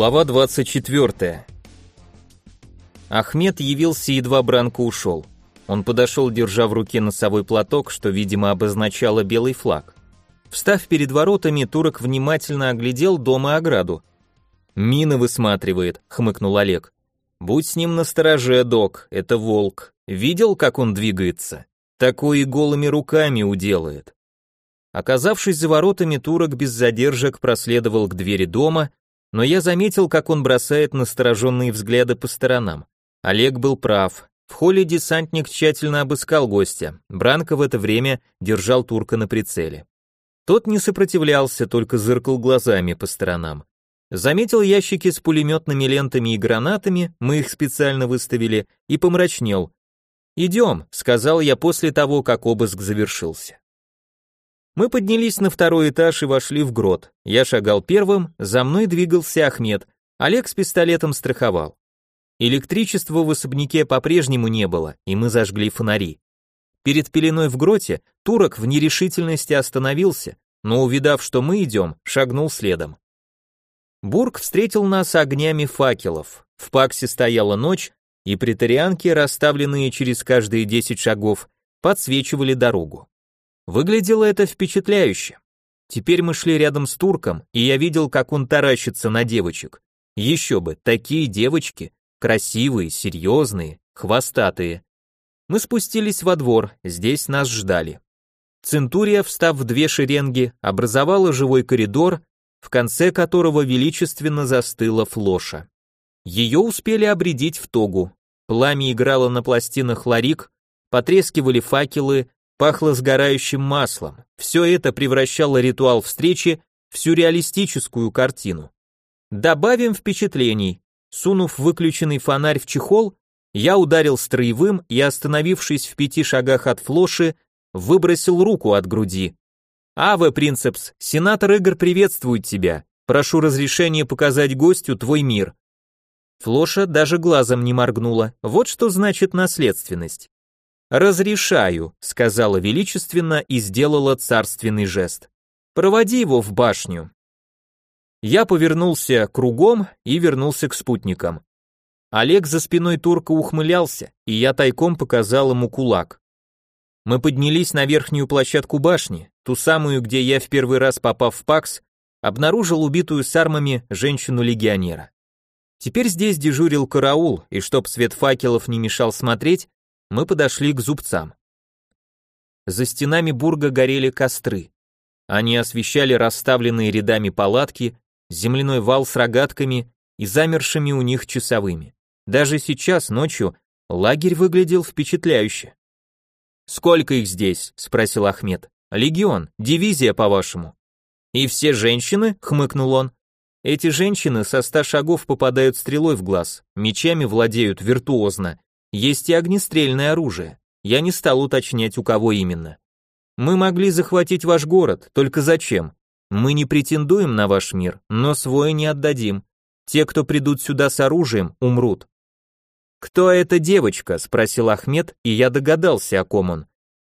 Глава 24. Ахмед явился, едва Бранко ушел. Он подошел, держа в руке носовой платок, что, видимо, обозначало белый флаг. Встав перед воротами, турок внимательно оглядел дом и ограду. «Мина высматривает», — хмыкнул Олег. «Будь с ним настороже, док, это волк. Видел, как он двигается? Такое и голыми руками уделает». Оказавшись за воротами, турок без задержек проследовал к двери дома, но я заметил, как он бросает настороженные взгляды по сторонам. Олег был прав. В холле десантник тщательно обыскал гостя. Бранко в это время держал турка на прицеле. Тот не сопротивлялся, только зыркал глазами по сторонам. Заметил ящики с пулеметными лентами и гранатами, мы их специально выставили, и помрачнел. «Идем», — сказал я после того, как обыск завершился. Мы поднялись на второй этаж и вошли в грот. Я шагал первым, за мной двигался Ахмед, Олег с пистолетом страховал. Электричества в особняке по-прежнему не было, и мы зажгли фонари. Перед пеленой в гроте турок в нерешительности остановился, но увидав, что мы идем, шагнул следом. Бург встретил нас огнями факелов. В паксе стояла ночь, и притарианки, расставленные через каждые десять шагов, подсвечивали дорогу. Выглядело это впечатляюще. Теперь мы шли рядом с турком, и я видел, как он таращится на девочек. Еще бы, такие девочки, красивые, серьезные, хвостатые. Мы спустились во двор, здесь нас ждали. Центурия, встав в две шеренги, образовала живой коридор, в конце которого величественно застыла флоша. Ее успели обредить в тогу. Пламя играло на пластинах ларик, потрескивали факелы, пахло сгорающим маслом. Все это превращало ритуал встречи в сюрреалистическую картину. Добавим впечатлений. Сунув выключенный фонарь в чехол, я ударил строевым и, остановившись в пяти шагах от флоши, выбросил руку от груди. «Аве, принцепс, сенатор Игорь приветствует тебя. Прошу разрешения показать гостю твой мир». Флоша даже глазом не моргнула. Вот что значит наследственность. «Разрешаю», — сказала величественно и сделала царственный жест. «Проводи его в башню». Я повернулся кругом и вернулся к спутникам. Олег за спиной турка ухмылялся, и я тайком показал ему кулак. Мы поднялись на верхнюю площадку башни, ту самую, где я в первый раз попав в ПАКС, обнаружил убитую сармами женщину-легионера. Теперь здесь дежурил караул, и чтоб свет факелов не мешал смотреть, мы подошли к зубцам. За стенами бурга горели костры. Они освещали расставленные рядами палатки, земляной вал с рогатками и замершими у них часовыми. Даже сейчас, ночью, лагерь выглядел впечатляюще. «Сколько их здесь?» — спросил Ахмед. «Легион, дивизия, по-вашему». «И все женщины?» — хмыкнул он. «Эти женщины со ста шагов попадают стрелой в глаз, мечами владеют виртуозно, есть и огнестрельное оружие. Я не стал уточнять, у кого именно. Мы могли захватить ваш город, только зачем? Мы не претендуем на ваш мир, но свой не отдадим. Те, кто придут сюда с оружием, умрут. Кто эта девочка? спросил Ахмед, и я догадался, о ком он.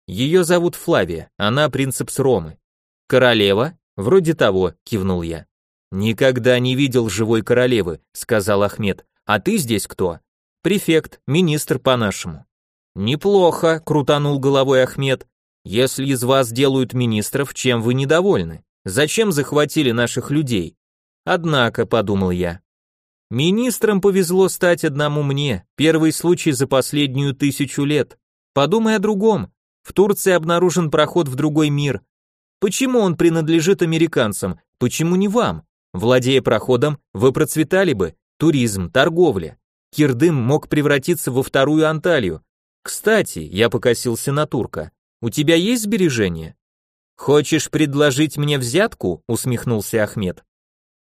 Ее зовут Флавия, она принцепс Ромы. Королева? Вроде того, кивнул я. Никогда не видел живой королевы, сказал Ахмед. А ты здесь кто? Префект, министр по-нашему. Неплохо, крутанул головой Ахмед. Если из вас делают министров, чем вы недовольны? Зачем захватили наших людей? Однако, подумал я, министрам повезло стать одному мне, первый случай за последнюю тысячу лет. Подумай о другом. В Турции обнаружен проход в другой мир. Почему он принадлежит американцам? Почему не вам? Владея проходом, вы процветали бы. Туризм, торговля. Кирдым мог превратиться во вторую Анталию. Кстати, я покосился на турка. У тебя есть сбережения? Хочешь предложить мне взятку? усмехнулся Ахмед.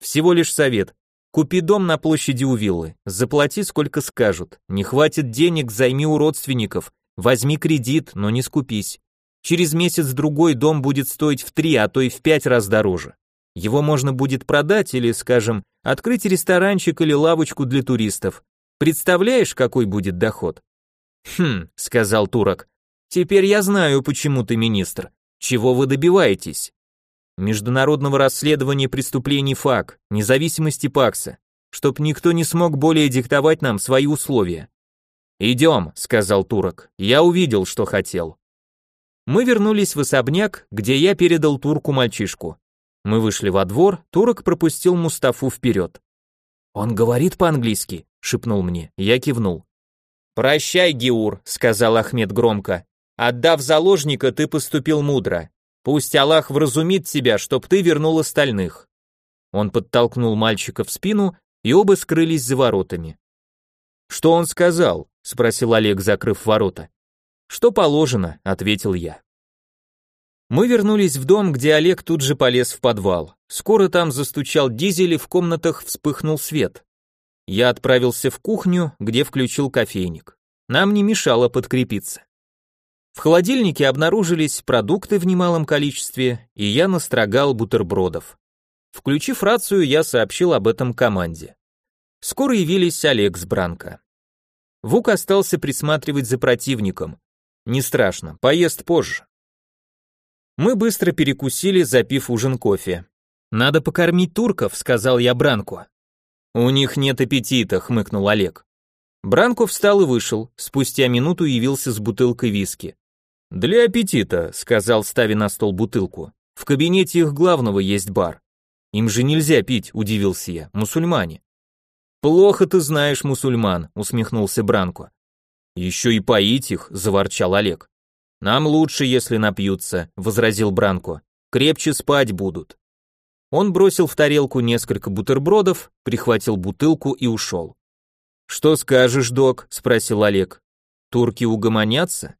Всего лишь совет. Купи дом на площади у виллы, заплати сколько скажут. Не хватит денег, займи у родственников. Возьми кредит, но не скупись. Через месяц-другой дом будет стоить в три, а то и в пять раз дороже. Его можно будет продать или, скажем, открыть ресторанчик или лавочку для туристов. Представляешь, какой будет доход? Хм, сказал турок. Теперь я знаю, почему ты министр. Чего вы добиваетесь? Международного расследования преступлений ФАК, независимости ПАКСа. чтоб никто не смог более диктовать нам свои условия. «Идем», — сказал турок, — «я увидел, что хотел». Мы вернулись в особняк, где я передал турку мальчишку. Мы вышли во двор, турок пропустил Мустафу вперед. «Он говорит по-английски», — шепнул мне, я кивнул. «Прощай, Геур», — сказал Ахмед громко. «Отдав заложника, ты поступил мудро. Пусть Аллах вразумит тебя, чтоб ты вернул остальных». Он подтолкнул мальчика в спину, и оба скрылись за воротами. «Что он сказал?» — спросил Олег, закрыв ворота. «Что положено», — ответил я. Мы вернулись в дом, где Олег тут же полез в подвал. Скоро там застучал дизель и в комнатах вспыхнул свет. Я отправился в кухню, где включил кофейник. Нам не мешало подкрепиться. В холодильнике обнаружились продукты в немалом количестве, и я настрогал бутербродов. Включив рацию, я сообщил об этом команде. Скоро явились Олег с Бранко. Вук остался присматривать за противником. Не страшно, поест позже. Мы быстро перекусили, запив ужин кофе. «Надо покормить турков», — сказал я Бранку. «У них нет аппетита», — хмыкнул Олег. Бранко встал и вышел, спустя минуту явился с бутылкой виски. «Для аппетита», — сказал, ставя на стол бутылку. «В кабинете их главного есть бар». «Им же нельзя пить», — удивился я, — «мусульмане». «Плохо ты знаешь мусульман», — усмехнулся Бранко. «Еще и поить их», — заворчал Олег. «Нам лучше, если напьются», — возразил Бранко. «Крепче спать будут». Он бросил в тарелку несколько бутербродов, прихватил бутылку и ушел. «Что скажешь, док?» — спросил Олег. «Турки угомонятся?»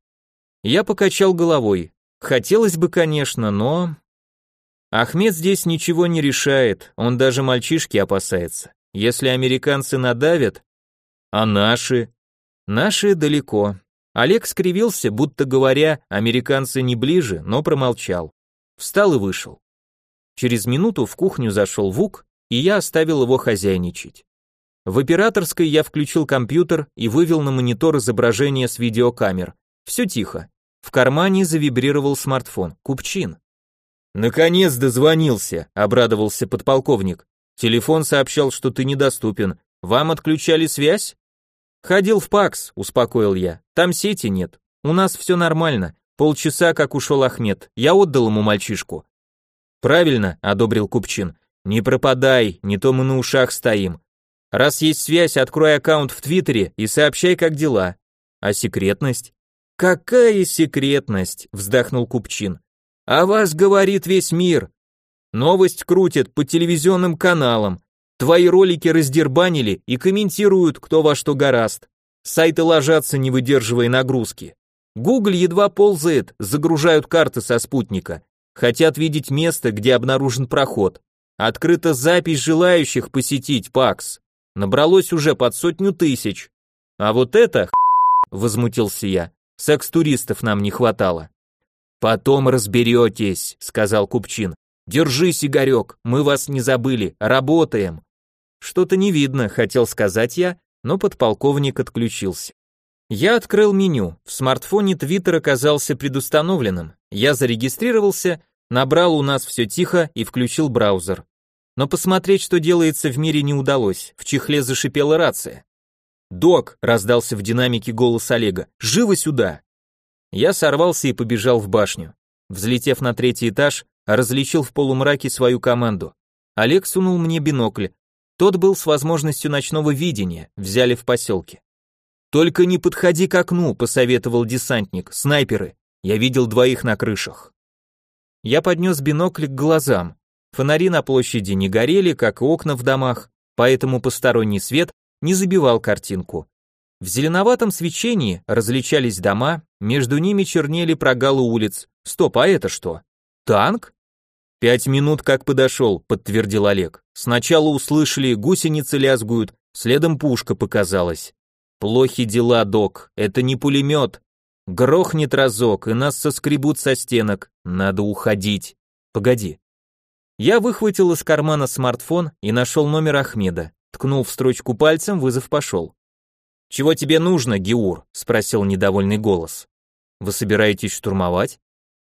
Я покачал головой. Хотелось бы, конечно, но... Ахмед здесь ничего не решает, он даже мальчишки опасается. Если американцы надавят... А наши? Наши далеко. Олег скривился, будто говоря, американцы не ближе, но промолчал. Встал и вышел. Через минуту в кухню зашел Вук, и я оставил его хозяйничать. В операторской я включил компьютер и вывел на монитор изображение с видеокамер. Все тихо. В кармане завибрировал смартфон. Купчин. «Наконец дозвонился», — обрадовался подполковник. «Телефон сообщал, что ты недоступен. Вам отключали связь?» «Ходил в ПАКС», — успокоил я. «Там сети нет. У нас все нормально. Полчаса, как ушел Ахмед. Я отдал ему мальчишку. Правильно, одобрил Купчин. Не пропадай, не то мы на ушах стоим. Раз есть связь, открой аккаунт в Твиттере и сообщай, как дела. А секретность? Какая секретность? вздохнул Купчин. А вас говорит весь мир. Новость крутят по телевизионным каналам. Твои ролики раздербанили и комментируют, кто во что гораст. Сайты ложатся, не выдерживая нагрузки. Google едва ползает, загружают карты со спутника. Хотят видеть место, где обнаружен проход. Открыта запись желающих посетить ПАКС. Набралось уже под сотню тысяч. А вот это, возмутился я, секс-туристов нам не хватало. Потом разберетесь, сказал Купчин. Держись, Игорек, мы вас не забыли, работаем. Что-то не видно, хотел сказать я, но подполковник отключился. Я открыл меню. В смартфоне Твиттер оказался предустановленным. Я зарегистрировался, набрал у нас все тихо и включил браузер. Но посмотреть, что делается в мире, не удалось. В чехле зашипела рация. «Док!» — раздался в динамике голос Олега. «Живо сюда!» Я сорвался и побежал в башню. Взлетев на третий этаж, различил в полумраке свою команду. Олег сунул мне бинокль. Тот был с возможностью ночного видения, взяли в поселке. «Только не подходи к окну», — посоветовал десантник, снайперы. Я видел двоих на крышах. Я поднес бинокль к глазам. Фонари на площади не горели, как и окна в домах, поэтому посторонний свет не забивал картинку. В зеленоватом свечении различались дома, между ними чернели прогалы улиц. Стоп, а это что? Танк? Пять минут как подошел, подтвердил Олег. Сначала услышали, гусеницы лязгуют, следом пушка показалась. Плохи дела, док, это не пулемет. Грохнет разок, и нас соскребут со стенок. Надо уходить. Погоди. Я выхватил из кармана смартфон и нашел номер Ахмеда. Ткнул в строчку пальцем, вызов пошел. «Чего тебе нужно, Геур?» — спросил недовольный голос. «Вы собираетесь штурмовать?»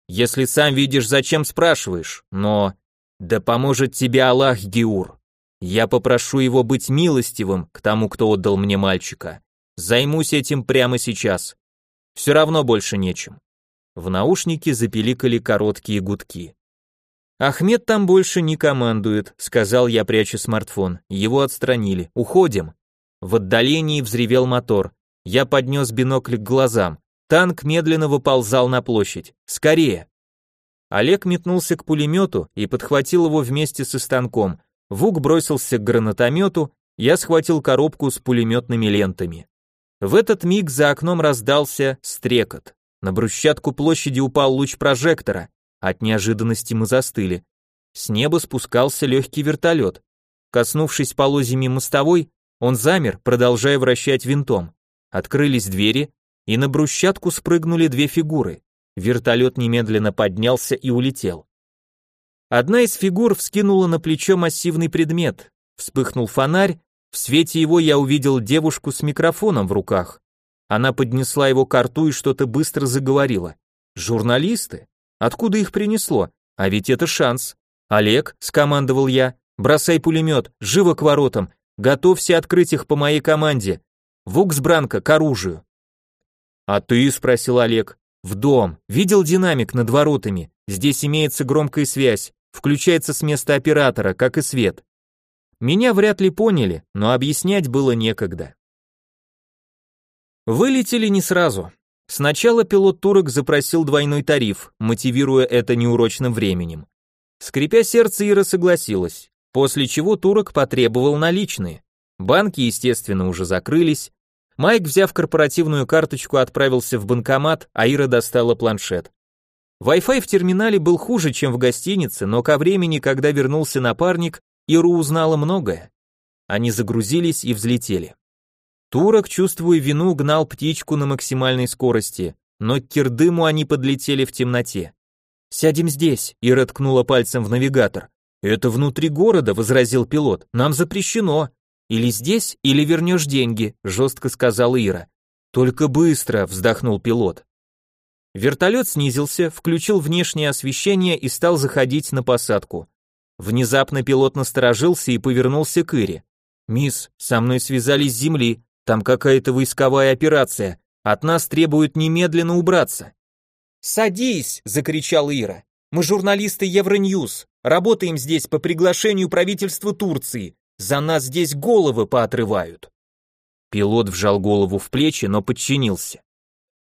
«Если сам видишь, зачем спрашиваешь? Но...» «Да поможет тебе Аллах, Геур!» Я попрошу его быть милостивым к тому, кто отдал мне мальчика. Займусь этим прямо сейчас. Все равно больше нечем. В наушнике запиликали короткие гудки. Ахмед там больше не командует, сказал я, пряча смартфон. Его отстранили. Уходим. В отдалении взревел мотор. Я поднес бинокль к глазам. Танк медленно выползал на площадь. Скорее. Олег метнулся к пулемету и подхватил его вместе со станком. Вук бросился к гранатомету, я схватил коробку с пулеметными лентами. В этот миг за окном раздался стрекот. На брусчатку площади упал луч прожектора. От неожиданности мы застыли. С неба спускался легкий вертолет. Коснувшись полозьями мостовой, он замер, продолжая вращать винтом. Открылись двери, и на брусчатку спрыгнули две фигуры. Вертолет немедленно поднялся и улетел. Одна из фигур вскинула на плечо массивный предмет. Вспыхнул фонарь, в свете его я увидел девушку с микрофоном в руках. Она поднесла его к рту и что-то быстро заговорила. «Журналисты? Откуда их принесло? А ведь это шанс. Олег, скомандовал я, бросай пулемет, живо к воротам, готовься открыть их по моей команде. Вукс Бранко, к оружию. А ты, спросил Олег, в дом, видел динамик над воротами, здесь имеется громкая связь, включается с места оператора, как и свет. Меня вряд ли поняли, но объяснять было некогда. Вылетели не сразу. Сначала пилот турок запросил двойной тариф, мотивируя это неурочным временем. Скрипя сердце, Ира согласилась, после чего турок потребовал наличные. Банки, естественно, уже закрылись, Майк, взяв корпоративную карточку, отправился в банкомат, а Ира достала планшет. Wi-Fi в терминале был хуже, чем в гостинице, но ко времени, когда вернулся напарник, Ира узнала многое. Они загрузились и взлетели. Турок, чувствуя вину, гнал птичку на максимальной скорости, но к Кирдыму они подлетели в темноте. «Сядем здесь», — Ира ткнула пальцем в навигатор. «Это внутри города», — возразил пилот, — «нам запрещено». Или здесь, или вернешь деньги, жестко сказала Ира. Только быстро, вздохнул пилот. Вертолет снизился, включил внешнее освещение и стал заходить на посадку. Внезапно пилот насторожился и повернулся к Ире. «Мисс, со мной связались с земли, там какая-то войсковая операция, от нас требуют немедленно убраться». «Садись!» — закричал Ира. «Мы журналисты Евроньюз, работаем здесь по приглашению правительства Турции. За нас здесь головы поотрывают. Пилот вжал голову в плечи, но подчинился.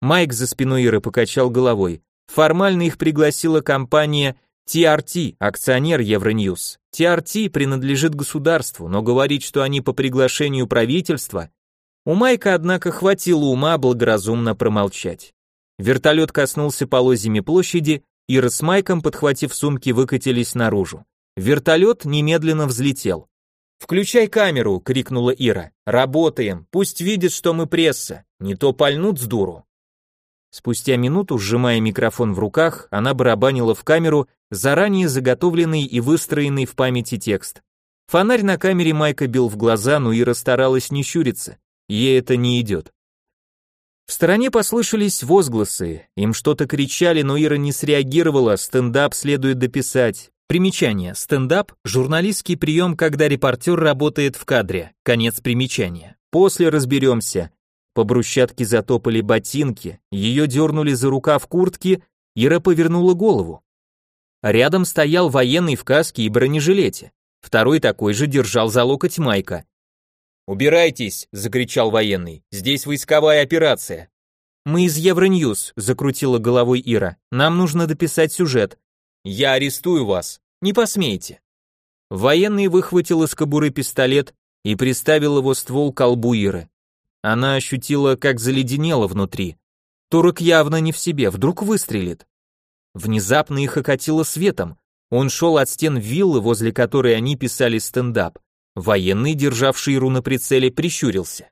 Майк за спиной Иры покачал головой. Формально их пригласила компания TRT, акционер Евроньюз. TRT принадлежит государству, но говорить, что они по приглашению правительства, у Майка, однако, хватило ума благоразумно промолчать. Вертолет коснулся полозьями площади, Ира с Майком, подхватив сумки, выкатились наружу. Вертолет немедленно взлетел. «Включай камеру!» — крикнула Ира. «Работаем! Пусть видит, что мы пресса! Не то пальнут с дуру!» Спустя минуту, сжимая микрофон в руках, она барабанила в камеру заранее заготовленный и выстроенный в памяти текст. Фонарь на камере Майка бил в глаза, но Ира старалась не щуриться. Ей это не идет. В стороне послышались возгласы, им что-то кричали, но Ира не среагировала, стендап следует дописать. Примечание. Стендап – журналистский прием, когда репортер работает в кадре. Конец примечания. После разберемся. По брусчатке затопали ботинки, ее дернули за рукав куртки, Ира повернула голову. Рядом стоял военный в каске и бронежилете. Второй такой же держал за локоть Майка. «Убирайтесь!» – закричал военный. «Здесь войсковая операция!» «Мы из Евроньюз», – закрутила головой Ира. «Нам нужно дописать сюжет. Я арестую вас. Не посмейте. Военный выхватил из кобуры пистолет и приставил его ствол к колбу Иры. Она ощутила, как заледенело внутри. Турок явно не в себе, вдруг выстрелит. Внезапно их окатило светом. Он шел от стен виллы, возле которой они писали стендап. Военный, державший Иру на прицеле, прищурился.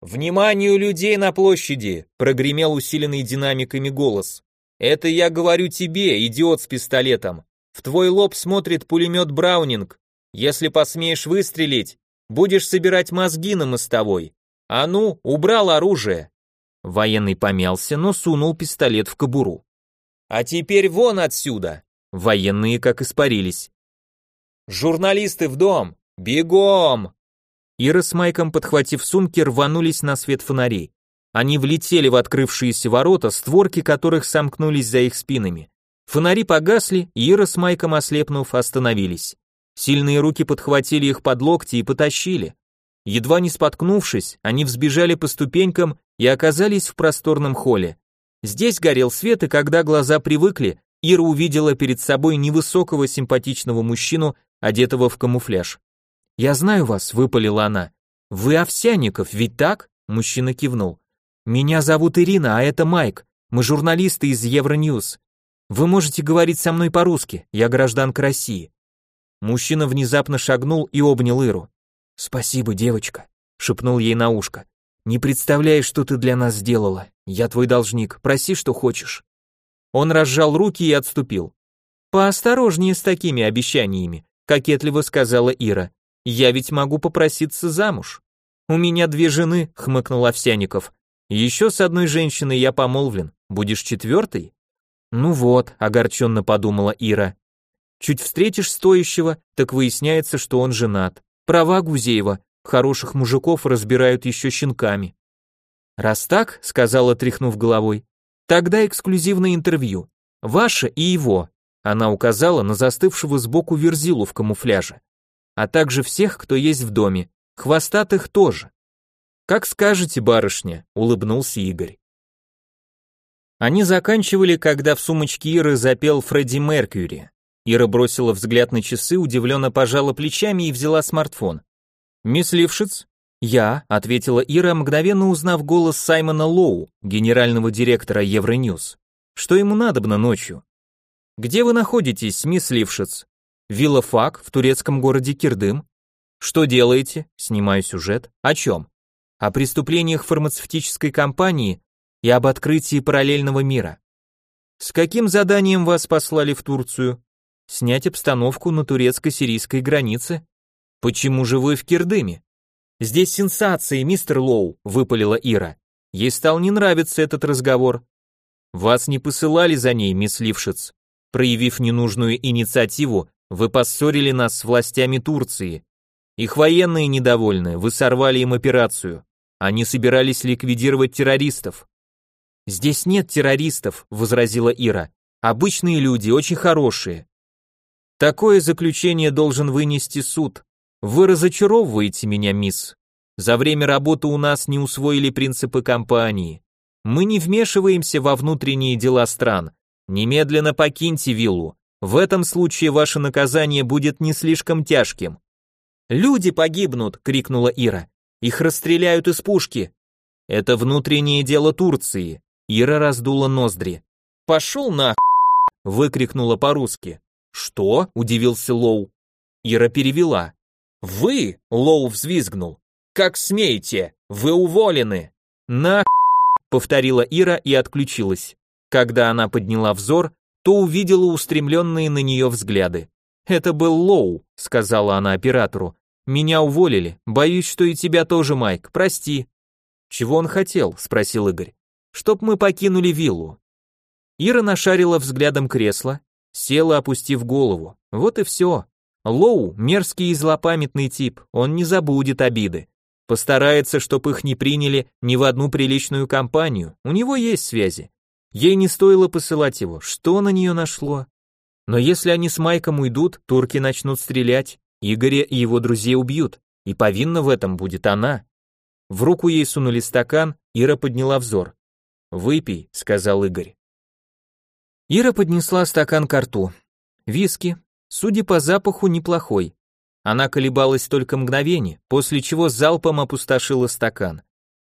«Вниманию людей на площади!» — прогремел усиленный динамиками голос. Это я говорю тебе, идиот с пистолетом. В твой лоб смотрит пулемет Браунинг. Если посмеешь выстрелить, будешь собирать мозги на мостовой. А ну, убрал оружие. Военный помялся, но сунул пистолет в кобуру. А теперь вон отсюда. Военные как испарились. Журналисты в дом. «Бегом!» Ира с Майком, подхватив сумки, рванулись на свет фонарей. Они влетели в открывшиеся ворота, створки которых сомкнулись за их спинами. Фонари погасли, Ира с Майком, ослепнув, остановились. Сильные руки подхватили их под локти и потащили. Едва не споткнувшись, они взбежали по ступенькам и оказались в просторном холле. Здесь горел свет, и когда глаза привыкли, Ира увидела перед собой невысокого симпатичного мужчину, одетого в камуфляж. «Я знаю вас», — выпалила она. «Вы Овсяников, ведь так?» — мужчина кивнул. «Меня зовут Ирина, а это Майк. Мы журналисты из Евроньюз. Вы можете говорить со мной по-русски, я гражданка России». Мужчина внезапно шагнул и обнял Иру. «Спасибо, девочка», — шепнул ей на ушко. «Не представляешь, что ты для нас сделала. Я твой должник, проси, что хочешь». Он разжал руки и отступил. «Поосторожнее с такими обещаниями», — кокетливо сказала Ира. Я ведь могу попроситься замуж. У меня две жены, хмыкнул Овсяников. Еще с одной женщиной я помолвлен. Будешь четвертой? Ну вот, огорченно подумала Ира. Чуть встретишь стоящего, так выясняется, что он женат. Права Гузеева, хороших мужиков разбирают еще щенками. Раз так, сказала, тряхнув головой, тогда эксклюзивное интервью. Ваше и его. Она указала на застывшего сбоку верзилу в камуфляже а также всех, кто есть в доме, хвостатых тоже. Как скажете, барышня, улыбнулся Игорь. Они заканчивали, когда в сумочке Иры запел Фредди Меркьюри. Ира бросила взгляд на часы, удивленно пожала плечами и взяла смартфон. «Мисс Лившиц?» «Я», — ответила Ира, мгновенно узнав голос Саймона Лоу, генерального директора Евроньюз. «Что ему надобно ночью?» «Где вы находитесь, мисс Лившиц?» Вилла Фак в турецком городе Кирдым. Что делаете? Снимаю сюжет. О чем? О преступлениях фармацевтической компании и об открытии параллельного мира. С каким заданием вас послали в Турцию? Снять обстановку на турецко-сирийской границе? Почему же вы в Кирдыме? Здесь сенсации, мистер Лоу, выпалила Ира. Ей стал не нравиться этот разговор. Вас не посылали за ней, мисс Лившиц. Проявив ненужную инициативу, вы поссорили нас с властями Турции. Их военные недовольны, вы сорвали им операцию. Они собирались ликвидировать террористов. Здесь нет террористов, возразила Ира. Обычные люди, очень хорошие. Такое заключение должен вынести суд. Вы разочаровываете меня, мисс. За время работы у нас не усвоили принципы компании. Мы не вмешиваемся во внутренние дела стран. Немедленно покиньте виллу. В этом случае ваше наказание будет не слишком тяжким. Люди погибнут, крикнула Ира. Их расстреляют из пушки. Это внутреннее дело Турции. Ира раздула ноздри. Пошел на выкрикнула по-русски. Что? удивился Лоу. Ира перевела. Вы? Лоу взвизгнул. Как смеете? Вы уволены. На повторила Ира и отключилась. Когда она подняла взор, то увидела устремленные на нее взгляды. «Это был Лоу», — сказала она оператору. «Меня уволили. Боюсь, что и тебя тоже, Майк. Прости». «Чего он хотел?» — спросил Игорь. «Чтоб мы покинули виллу». Ира нашарила взглядом кресло, села, опустив голову. Вот и все. Лоу — мерзкий и злопамятный тип, он не забудет обиды. Постарается, чтоб их не приняли ни в одну приличную компанию, у него есть связи. Ей не стоило посылать его, что на нее нашло? Но если они с Майком уйдут, турки начнут стрелять, Игоря и его друзей убьют, и повинна в этом будет она. В руку ей сунули стакан, Ира подняла взор. «Выпей», — сказал Игорь. Ира поднесла стакан к рту. Виски, судя по запаху, неплохой. Она колебалась только мгновение, после чего залпом опустошила стакан.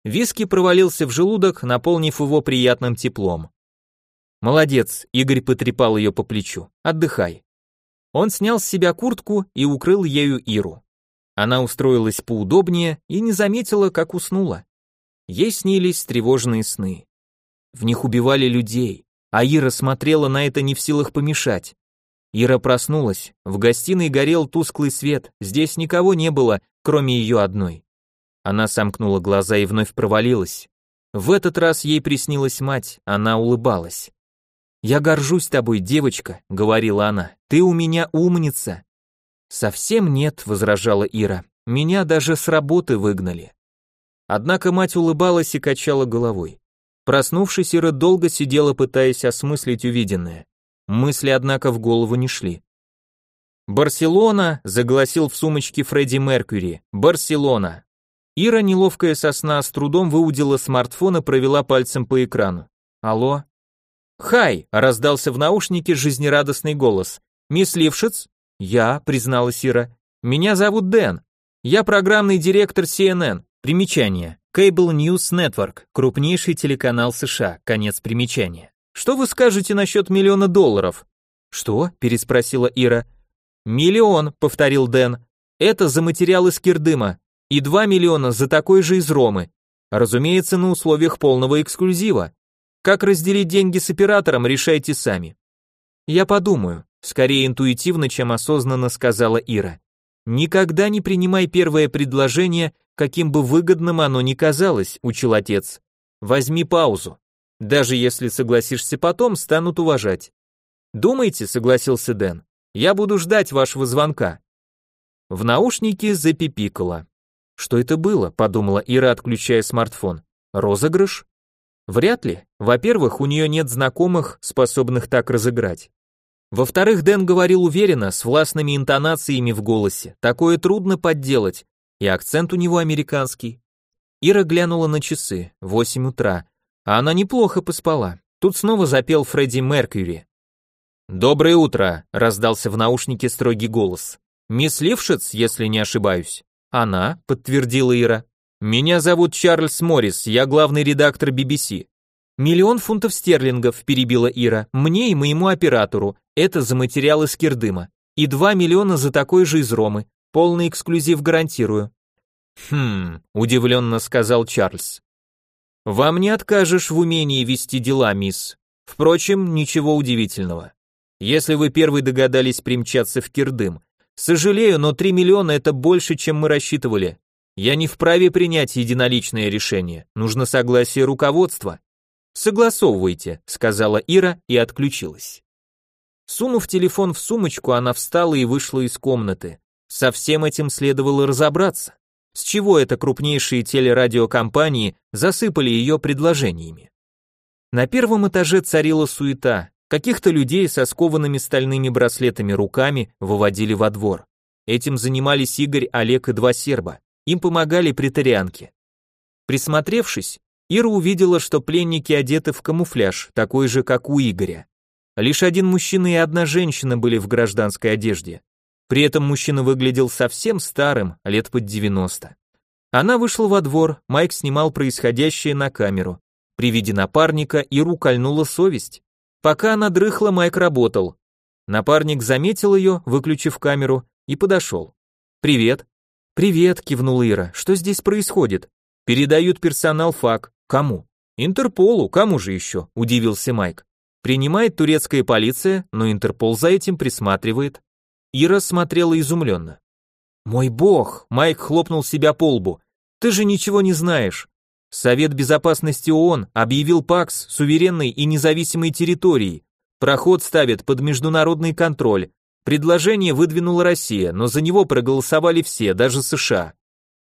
Виски провалился в желудок, наполнив его приятным теплом. «Молодец», — Игорь потрепал ее по плечу, — «отдыхай». Он снял с себя куртку и укрыл ею Иру. Она устроилась поудобнее и не заметила, как уснула. Ей снились тревожные сны. В них убивали людей, а Ира смотрела на это не в силах помешать. Ира проснулась, в гостиной горел тусклый свет, здесь никого не было, кроме ее одной. Она сомкнула глаза и вновь провалилась. В этот раз ей приснилась мать, она улыбалась. «Я горжусь тобой, девочка», — говорила она, — «ты у меня умница». Совсем нет, возражала Ира. Меня даже с работы выгнали. Однако мать улыбалась и качала головой. Проснувшись, Ира долго сидела, пытаясь осмыслить увиденное. Мысли, однако, в голову не шли. «Барселона!» — загласил в сумочке Фредди Меркьюри. «Барселона!» Ира, неловкая со сна, с трудом выудила смартфон и провела пальцем по экрану. «Алло?» «Хай!» — раздался в наушнике жизнерадостный голос. «Мисс Лившиц?» «Я», — призналась Ира. «Меня зовут Дэн. Я программный директор CNN. Примечание. Cable News Network, крупнейший телеканал США. Конец примечания. Что вы скажете насчет миллиона долларов?» «Что?» — переспросила Ира. «Миллион», — повторил Дэн. «Это за материал из Кирдыма и 2 миллиона за такой же из Ромы. Разумеется, на условиях полного эксклюзива. Как разделить деньги с оператором, решайте сами. Я подумаю, скорее интуитивно, чем осознанно сказала Ира. Никогда не принимай первое предложение, каким бы выгодным оно ни казалось, учил отец. Возьми паузу. Даже если согласишься потом, станут уважать. Думайте, согласился Дэн. Я буду ждать вашего звонка. В наушнике запипикало. Что это было, подумала Ира, отключая смартфон. Розыгрыш? Вряд ли. Во-первых, у нее нет знакомых, способных так разыграть. Во-вторых, Дэн говорил уверенно, с властными интонациями в голосе. Такое трудно подделать. И акцент у него американский. Ира глянула на часы. Восемь утра. А она неплохо поспала. Тут снова запел Фредди Меркьюри. «Доброе утро», — раздался в наушнике строгий голос. «Мисс Лившиц, если не ошибаюсь». Она, подтвердила Ира. Меня зовут Чарльз Моррис, я главный редактор BBC. Миллион фунтов стерлингов, перебила Ира, мне и моему оператору. Это за материал из Кирдыма. И два миллиона за такой же из Ромы. Полный эксклюзив гарантирую. Хм, удивленно сказал Чарльз. Вам не откажешь в умении вести дела, мисс. Впрочем, ничего удивительного. Если вы первый догадались примчаться в Кирдым, Сожалею, но 3 миллиона это больше, чем мы рассчитывали. Я не вправе принять единоличное решение. Нужно согласие руководства. Согласовывайте, сказала Ира и отключилась. Сунув телефон в сумочку, она встала и вышла из комнаты. Со всем этим следовало разобраться. С чего это крупнейшие телерадиокомпании засыпали ее предложениями? На первом этаже царила суета. Каких-то людей со скованными стальными браслетами руками выводили во двор. Этим занимались Игорь, Олег и два серба. Им помогали притарианки. Присмотревшись, Ира увидела, что пленники одеты в камуфляж, такой же, как у Игоря. Лишь один мужчина и одна женщина были в гражданской одежде. При этом мужчина выглядел совсем старым, лет под 90. Она вышла во двор, Майк снимал происходящее на камеру. При виде напарника Иру кольнула совесть. Пока она дрыхла, Майк работал. Напарник заметил ее, выключив камеру, и подошел. «Привет». «Привет», кивнула Ира. «Что здесь происходит?» «Передают персонал ФАК. Кому?» «Интерполу. Кому же еще?» – удивился Майк. «Принимает турецкая полиция, но Интерпол за этим присматривает». Ира смотрела изумленно. «Мой бог!» – Майк хлопнул себя по лбу. «Ты же ничего не знаешь. Совет Безопасности ООН объявил ПАКС суверенной и независимой территорией. Проход ставит под международный контроль. Предложение выдвинула Россия, но за него проголосовали все, даже США.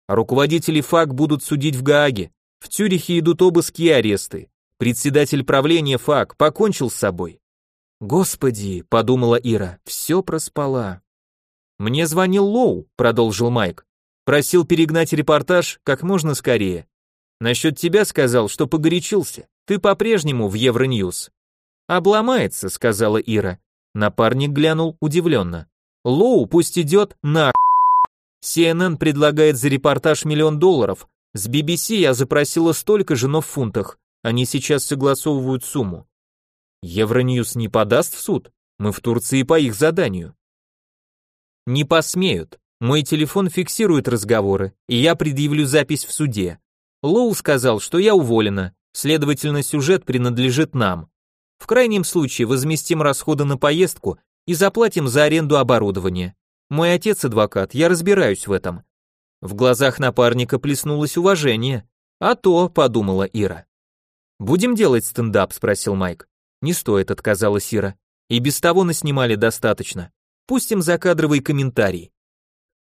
руководители ФАК будут судить в Гааге. В Цюрихе идут обыски и аресты. Председатель правления ФАК покончил с собой. Господи, подумала Ира, все проспала. Мне звонил Лоу, продолжил Майк. Просил перегнать репортаж как можно скорее. Насчет тебя сказал, что погорячился. Ты по-прежнему в Евроньюз. Обломается, сказала Ира. Напарник глянул удивленно. Лоу пусть идет на CNN предлагает за репортаж миллион долларов. С BBC я запросила столько же, но в фунтах. Они сейчас согласовывают сумму. Евроньюз не подаст в суд? Мы в Турции по их заданию. Не посмеют. Мой телефон фиксирует разговоры, и я предъявлю запись в суде. Лоу сказал, что я уволена, следовательно, сюжет принадлежит нам. В крайнем случае возместим расходы на поездку и заплатим за аренду оборудования. Мой отец адвокат, я разбираюсь в этом. В глазах напарника плеснулось уважение. А то, подумала Ира. Будем делать стендап, спросил Майк. Не стоит, отказалась Ира. И без того наснимали достаточно. Пустим закадровый комментарий.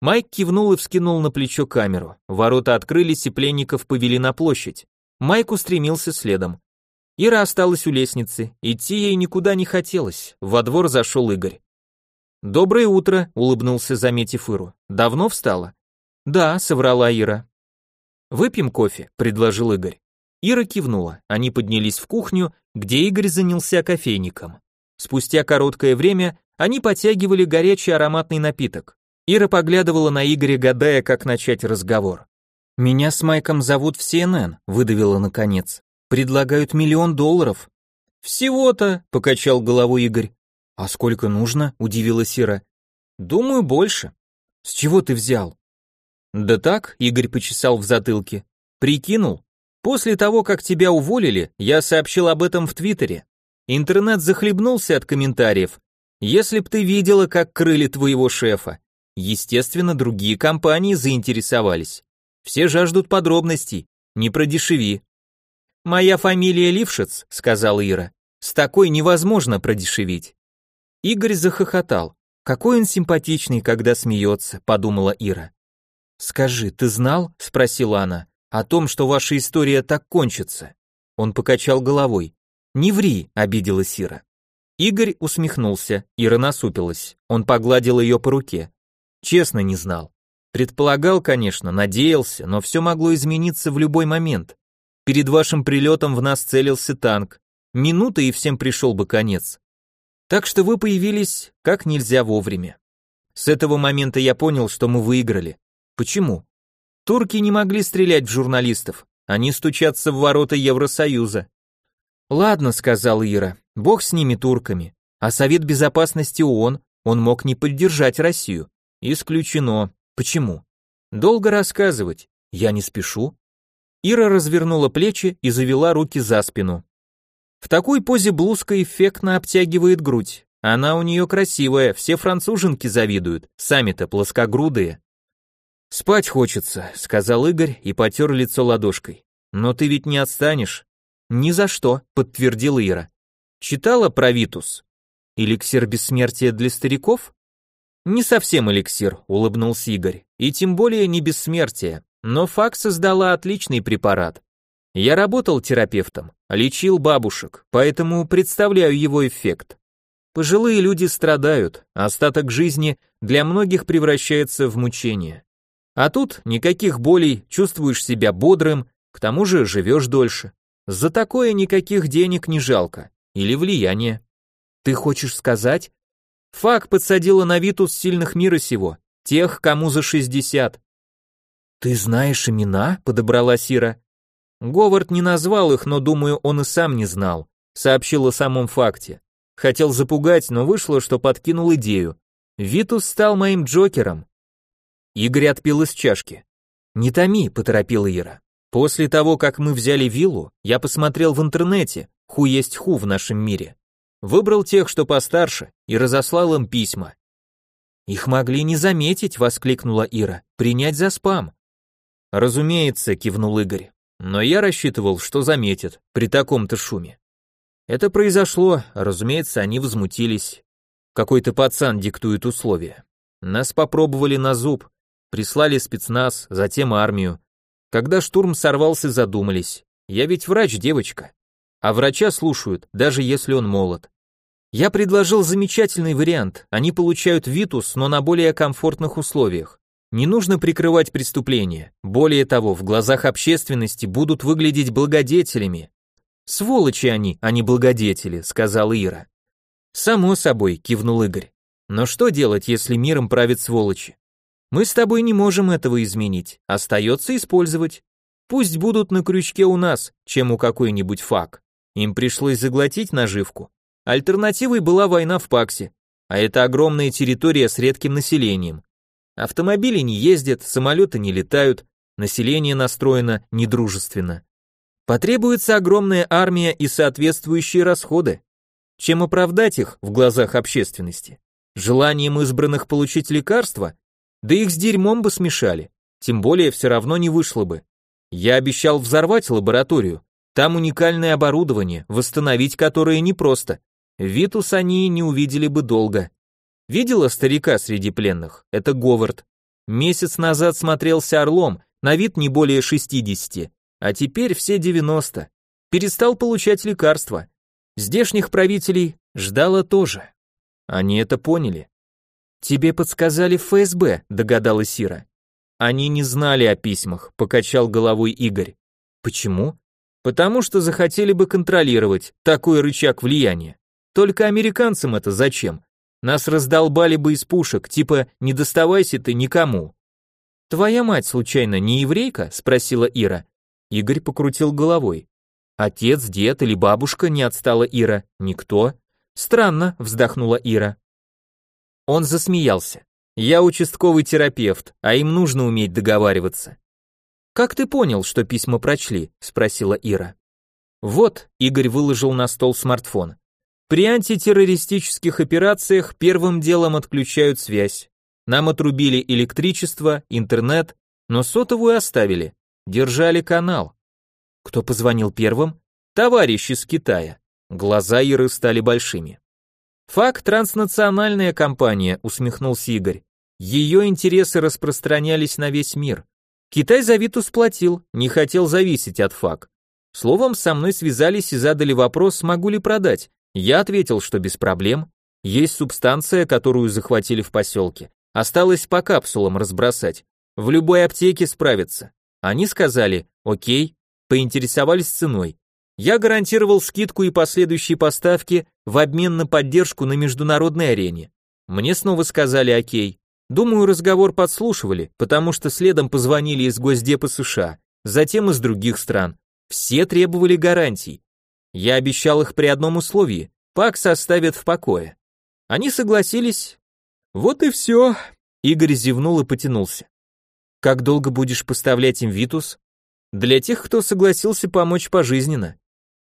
Майк кивнул и вскинул на плечо камеру. Ворота открылись, и пленников повели на площадь. Майк устремился следом. Ира осталась у лестницы, идти ей никуда не хотелось. Во двор зашел Игорь. «Доброе утро», — улыбнулся, заметив Иру. «Давно встала?» «Да», — соврала Ира. «Выпьем кофе», — предложил Игорь. Ира кивнула. Они поднялись в кухню, где Игорь занялся кофейником. Спустя короткое время они подтягивали горячий ароматный напиток. Ира поглядывала на Игоря, гадая, как начать разговор. «Меня с Майком зовут в CNN», — выдавила наконец. «Предлагают миллион долларов». «Всего-то», — покачал головой Игорь. «А сколько нужно?» — удивилась Ира. «Думаю, больше». «С чего ты взял?» «Да так», — Игорь почесал в затылке. «Прикинул. После того, как тебя уволили, я сообщил об этом в Твиттере. Интернет захлебнулся от комментариев. Если б ты видела, как крыли твоего шефа. Естественно, другие компании заинтересовались. Все жаждут подробностей. Не продешеви». «Моя фамилия Лившиц», — сказала Ира. «С такой невозможно продешевить». Игорь захохотал. Какой он симпатичный, когда смеется, подумала Ира. Скажи, ты знал, спросила она, о том, что ваша история так кончится? Он покачал головой. Не ври, обиделась Ира. Игорь усмехнулся, Ира насупилась. Он погладил ее по руке. Честно не знал. Предполагал, конечно, надеялся, но все могло измениться в любой момент. Перед вашим прилетом в нас целился танк. Минута и всем пришел бы конец. Так что вы появились как нельзя вовремя. С этого момента я понял, что мы выиграли. Почему? Турки не могли стрелять в журналистов, они стучатся в ворота Евросоюза. Ладно, сказал Ира, бог с ними турками. А Совет Безопасности ООН, он мог не поддержать Россию. Исключено. Почему? Долго рассказывать. Я не спешу. Ира развернула плечи и завела руки за спину. В такой позе блузка эффектно обтягивает грудь. Она у нее красивая, все француженки завидуют, сами-то плоскогрудые. «Спать хочется», — сказал Игорь и потер лицо ладошкой. «Но ты ведь не отстанешь». «Ни за что», — подтвердил Ира. «Читала про Витус? Эликсир бессмертия для стариков?» «Не совсем эликсир», — улыбнулся Игорь, «и тем более не бессмертие, но Фак создала отличный препарат. Я работал терапевтом, лечил бабушек, поэтому представляю его эффект. Пожилые люди страдают, остаток жизни для многих превращается в мучение. А тут никаких болей, чувствуешь себя бодрым, к тому же живешь дольше. За такое никаких денег не жалко. Или влияние. Ты хочешь сказать? Фак подсадила на Витус сильных мира сего, тех, кому за 60. Ты знаешь имена? подобрала Сира. Говард не назвал их, но, думаю, он и сам не знал. Сообщил о самом факте. Хотел запугать, но вышло, что подкинул идею. Витус стал моим Джокером. Игорь отпил из чашки. «Не томи», — поторопила Ира. «После того, как мы взяли виллу, я посмотрел в интернете, ху есть ху в нашем мире. Выбрал тех, что постарше, и разослал им письма. «Их могли не заметить», — воскликнула Ира, — «принять за спам». «Разумеется», — кивнул Игорь. Но я рассчитывал, что заметят при таком-то шуме. Это произошло, разумеется, они возмутились. Какой-то пацан диктует условия. Нас попробовали на зуб, прислали спецназ, затем армию. Когда штурм сорвался, задумались. Я ведь врач, девочка. А врача слушают, даже если он молод. Я предложил замечательный вариант. Они получают витус, но на более комфортных условиях. Не нужно прикрывать преступления. Более того, в глазах общественности будут выглядеть благодетелями. Сволочи они, а не благодетели, сказал Ира. Само собой, кивнул Игорь. Но что делать, если миром правят сволочи? Мы с тобой не можем этого изменить. Остается использовать. Пусть будут на крючке у нас, чем у какой-нибудь фак. Им пришлось заглотить наживку. Альтернативой была война в Паксе, а это огромная территория с редким населением. Автомобили не ездят, самолеты не летают, население настроено недружественно. Потребуется огромная армия и соответствующие расходы. Чем оправдать их в глазах общественности? Желанием избранных получить лекарства? Да их с дерьмом бы смешали, тем более все равно не вышло бы. Я обещал взорвать лабораторию, там уникальное оборудование, восстановить которое непросто. Витус они не увидели бы долго. Видела старика среди пленных? Это Говард. Месяц назад смотрелся орлом, на вид не более 60, а теперь все 90. Перестал получать лекарства. Здешних правителей ждало тоже. Они это поняли. Тебе подсказали ФСБ, догадалась Сира. Они не знали о письмах, покачал головой Игорь. Почему? Потому что захотели бы контролировать такой рычаг влияния. Только американцам это зачем? Нас раздолбали бы из пушек, типа «не доставайся ты никому». «Твоя мать, случайно, не еврейка?» – спросила Ира. Игорь покрутил головой. «Отец, дед или бабушка?» – не отстала Ира. «Никто». «Странно», – вздохнула Ира. Он засмеялся. «Я участковый терапевт, а им нужно уметь договариваться». «Как ты понял, что письма прочли?» – спросила Ира. «Вот», – Игорь выложил на стол смартфон. При антитеррористических операциях первым делом отключают связь. Нам отрубили электричество, интернет, но сотовую оставили. Держали канал. Кто позвонил первым? Товарищ из Китая. Глаза Иры стали большими. Факт транснациональная компания, усмехнулся Игорь. Ее интересы распространялись на весь мир. Китай Завиту сплотил, не хотел зависеть от ФАК. Словом, со мной связались и задали вопрос, смогу ли продать. Я ответил, что без проблем. Есть субстанция, которую захватили в поселке. Осталось по капсулам разбросать. В любой аптеке справиться. Они сказали, окей, поинтересовались ценой. Я гарантировал скидку и последующие поставки в обмен на поддержку на международной арене. Мне снова сказали окей. Думаю, разговор подслушивали, потому что следом позвонили из Госдепа США, затем из других стран. Все требовали гарантий. Я обещал их при одном условии, Пак составят в покое. Они согласились. Вот и все. Игорь зевнул и потянулся. Как долго будешь поставлять им Витус? Для тех, кто согласился помочь пожизненно.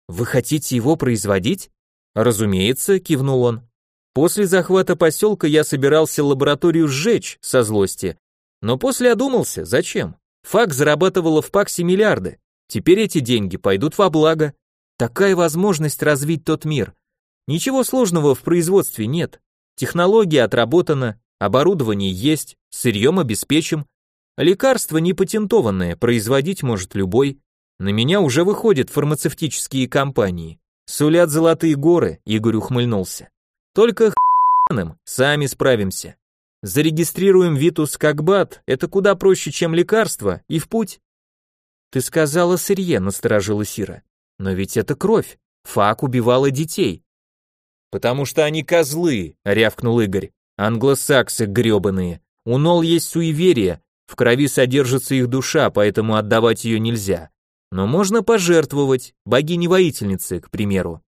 Вы хотите его производить? Разумеется, кивнул он. После захвата поселка я собирался лабораторию сжечь со злости, но после одумался, зачем? ФАК зарабатывала в ПАКСе миллиарды. Теперь эти деньги пойдут во благо. Такая возможность развить тот мир. Ничего сложного в производстве нет. Технология отработана, оборудование есть, сырьем обеспечим. Лекарство не патентованное, производить может любой. На меня уже выходят фармацевтические компании. Сулят золотые горы, Игорь ухмыльнулся. Только ханым, сами справимся. Зарегистрируем Витус как БАТ, это куда проще, чем лекарство, и в путь. Ты сказала сырье, насторожила Сира. Но ведь это кровь. Фак убивала детей. Потому что они козлы, рявкнул Игорь. Англосаксы гребаные. У Нол есть суеверие, в крови содержится их душа, поэтому отдавать ее нельзя. Но можно пожертвовать, богине-воительнице, к примеру.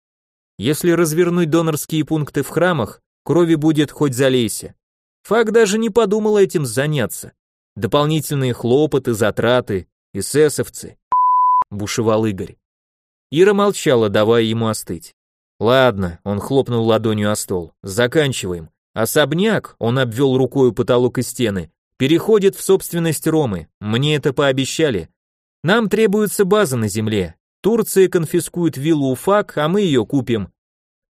Если развернуть донорские пункты в храмах, крови будет хоть залейся. Фак даже не подумал этим заняться. Дополнительные хлопоты, затраты, эсэсовцы. Бушевал Игорь. Ира молчала, давая ему остыть. Ладно, он хлопнул ладонью о стол. Заканчиваем. Особняк, он обвел рукой потолок и стены, переходит в собственность Ромы. Мне это пообещали. Нам требуется база на земле. Турция конфискует виллу Уфак, а мы ее купим.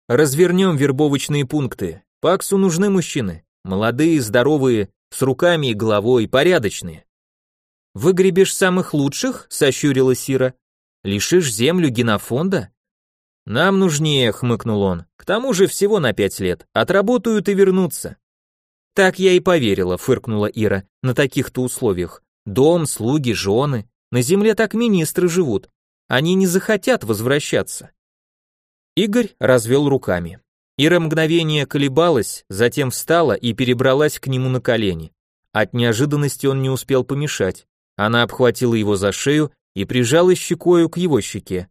Развернем вербовочные пункты. Паксу нужны мужчины. Молодые, здоровые, с руками и головой, порядочные. Выгребешь самых лучших? сощурила Сира. Лишишь землю генофонда? Нам нужнее, хмыкнул он. К тому же всего на пять лет. Отработают и вернутся. Так я и поверила, фыркнула Ира. На таких-то условиях. Дом, слуги, жены. На земле так министры живут. Они не захотят возвращаться. Игорь развел руками. Ира мгновение колебалась, затем встала и перебралась к нему на колени. От неожиданности он не успел помешать. Она обхватила его за шею и прижалась щекою к его щеке.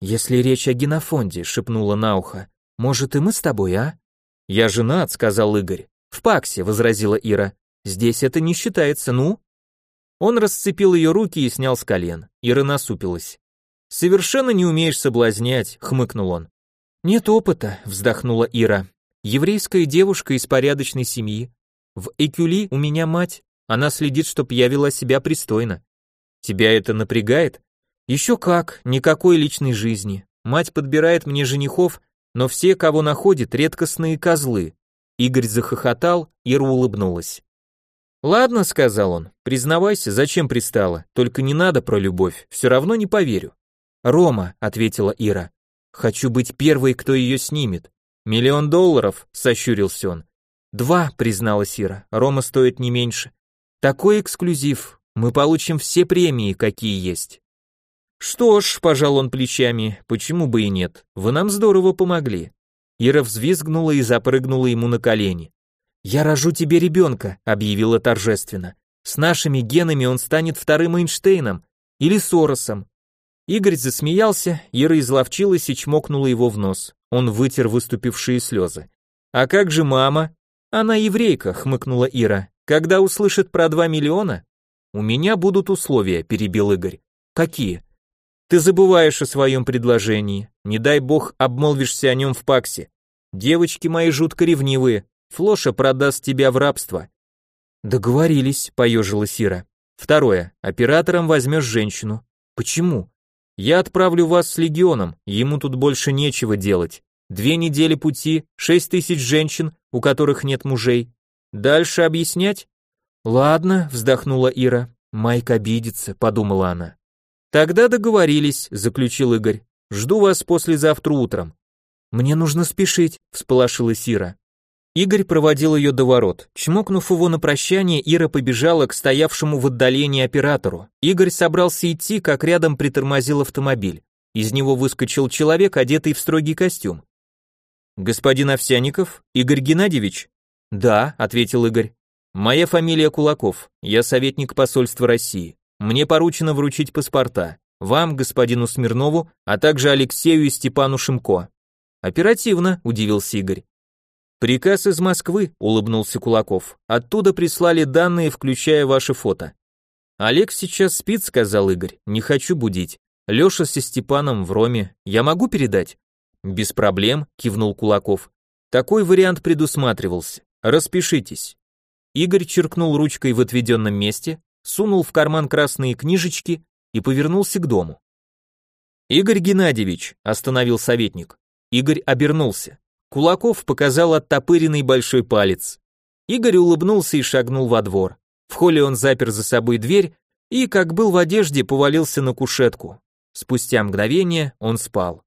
«Если речь о генофонде», — шепнула на ухо, — «может, и мы с тобой, а?» «Я женат», — сказал Игорь. «В Паксе», — возразила Ира. «Здесь это не считается, ну?» Он расцепил ее руки и снял с колен. Ира насупилась. «Совершенно не умеешь соблазнять», — хмыкнул он. «Нет опыта», — вздохнула Ира. «Еврейская девушка из порядочной семьи. В Экюли у меня мать, она следит, чтоб я вела себя пристойно. Тебя это напрягает? Еще как, никакой личной жизни. Мать подбирает мне женихов, но все, кого находит, редкостные козлы. Игорь захохотал, Ира улыбнулась. «Ладно», — сказал он, — «признавайся, зачем пристала, только не надо про любовь, все равно не поверю». «Рома», — ответила Ира, — «хочу быть первой, кто ее снимет». «Миллион долларов», — сощурился он. «Два», — призналась Ира, — «Рома стоит не меньше». «Такой эксклюзив, мы получим все премии, какие есть». «Что ж», — пожал он плечами, — «почему бы и нет, вы нам здорово помогли». Ира взвизгнула и запрыгнула ему на колени. «Я рожу тебе ребенка», — объявила торжественно. «С нашими генами он станет вторым Эйнштейном или Соросом». Игорь засмеялся, Ира изловчилась и чмокнула его в нос. Он вытер выступившие слезы. «А как же мама?» «Она еврейка», — хмыкнула Ира. «Когда услышит про два миллиона?» «У меня будут условия», — перебил Игорь. «Какие?» «Ты забываешь о своем предложении. Не дай бог обмолвишься о нем в паксе. Девочки мои жутко ревнивые. Флоша продаст тебя в рабство. Договорились, поежила Сира. Второе. Оператором возьмешь женщину. Почему? Я отправлю вас с легионом, ему тут больше нечего делать. Две недели пути, шесть тысяч женщин, у которых нет мужей. Дальше объяснять? Ладно, вздохнула Ира. Майк обидится, подумала она. Тогда договорились, заключил Игорь. Жду вас послезавтра утром. «Мне нужно спешить», — всполошилась Ира. Игорь проводил ее до ворот. Чмокнув его на прощание, Ира побежала к стоявшему в отдалении оператору. Игорь собрался идти, как рядом притормозил автомобиль. Из него выскочил человек, одетый в строгий костюм. «Господин Овсяников? Игорь Геннадьевич?» «Да», — ответил Игорь. «Моя фамилия Кулаков, я советник посольства России. Мне поручено вручить паспорта. Вам, господину Смирнову, а также Алексею и Степану Шимко. Оперативно, удивился Игорь. Приказ из Москвы, улыбнулся Кулаков. Оттуда прислали данные, включая ваше фото. Олег сейчас спит, сказал Игорь. Не хочу будить. Лёша со Степаном в Роме. Я могу передать? Без проблем, кивнул Кулаков. Такой вариант предусматривался. Распишитесь. Игорь черкнул ручкой в отведенном месте, сунул в карман красные книжечки и повернулся к дому. Игорь Геннадьевич, остановил советник. Игорь обернулся. Кулаков показал оттопыренный большой палец. Игорь улыбнулся и шагнул во двор. В холле он запер за собой дверь и, как был в одежде, повалился на кушетку. Спустя мгновение он спал.